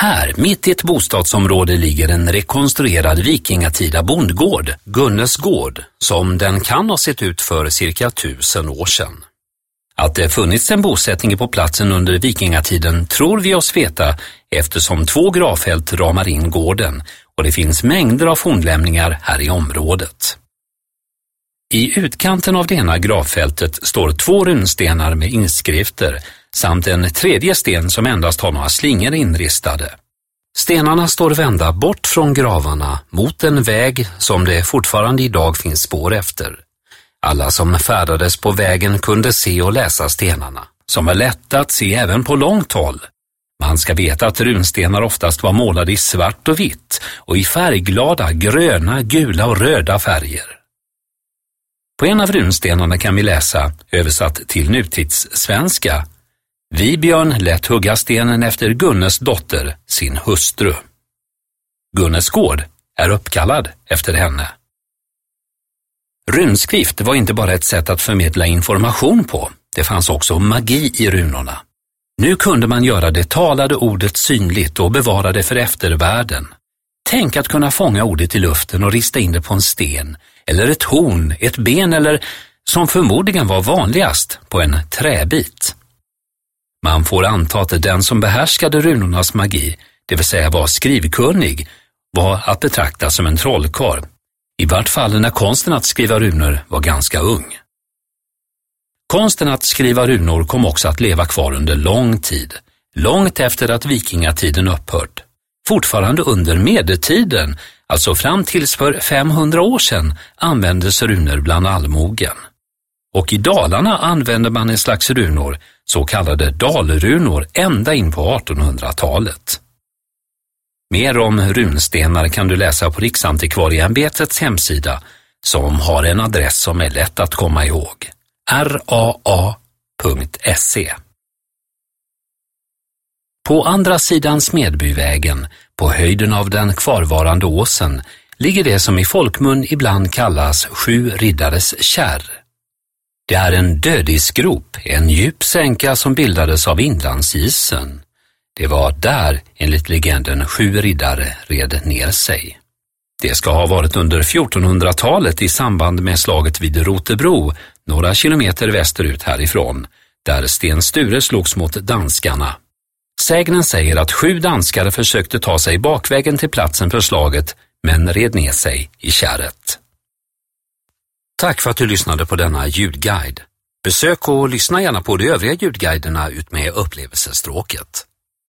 Här, mitt i ett bostadsområde, ligger en rekonstruerad vikingatida bondgård, Gunnes gård, som den kan ha sett ut för cirka tusen år sedan. Att det funnits en bosättning på platsen under vikingatiden tror vi oss veta eftersom två gravfält ramar in gården och det finns mängder av fornlämningar här i området. I utkanten av det ena gravfältet står två runstenar med inskrifter samt en tredje sten som endast har några slingor inristade. Stenarna står vända bort från gravarna mot en väg som det fortfarande idag finns spår efter. Alla som färdades på vägen kunde se och läsa stenarna, som är lätta att se även på långt håll. Man ska veta att runstenar oftast var målade i svart och vitt och i färgglada gröna, gula och röda färger. På en av runstenarna kan vi läsa, översatt till nutidssvenska, Vibjörn lät hugga stenen efter Gunnes dotter, sin hustru. Gunnes gård är uppkallad efter henne. Runskrift var inte bara ett sätt att förmedla information på, det fanns också magi i runorna. Nu kunde man göra det talade ordet synligt och bevara det för eftervärlden. Tänk att kunna fånga ordet i luften och rista in det på en sten, eller ett horn, ett ben eller, som förmodligen var vanligast, på en träbit. Man får anta att den som behärskade runornas magi, det vill säga var skrivkunnig, var att betrakta som en trollkarl. I vart fall när konsten att skriva runor var ganska ung. Konsten att skriva runor kom också att leva kvar under lång tid, långt efter att vikingatiden upphört. Fortfarande under medeltiden, alltså fram tills för 500 år sedan, användes runor bland allmogen. Och i Dalarna använder man en slags runor, så kallade dalrunor, ända in på 1800-talet. Mer om runstenar kan du läsa på Riksantikvarieämbetets hemsida som har en adress som är lätt att komma ihåg. raa.se På andra sidan Smedbyvägen, på höjden av den kvarvarande åsen, ligger det som i folkmun ibland kallas Sju riddares kärr. Det är en dödisgrop, en djup sänka som bildades av inlandsisen. Det var där, enligt legenden, sju riddare red ner sig. Det ska ha varit under 1400-talet i samband med slaget vid Rotebro, några kilometer västerut härifrån, där Sten Sture slogs mot danskarna. Sägnen säger att sju danskare försökte ta sig bakvägen till platsen för slaget, men red ner sig i kärret. Tack för att du lyssnade på denna ljudguide. Besök och lyssna gärna på de övriga ljudguiderna utmed upplevelsestråket.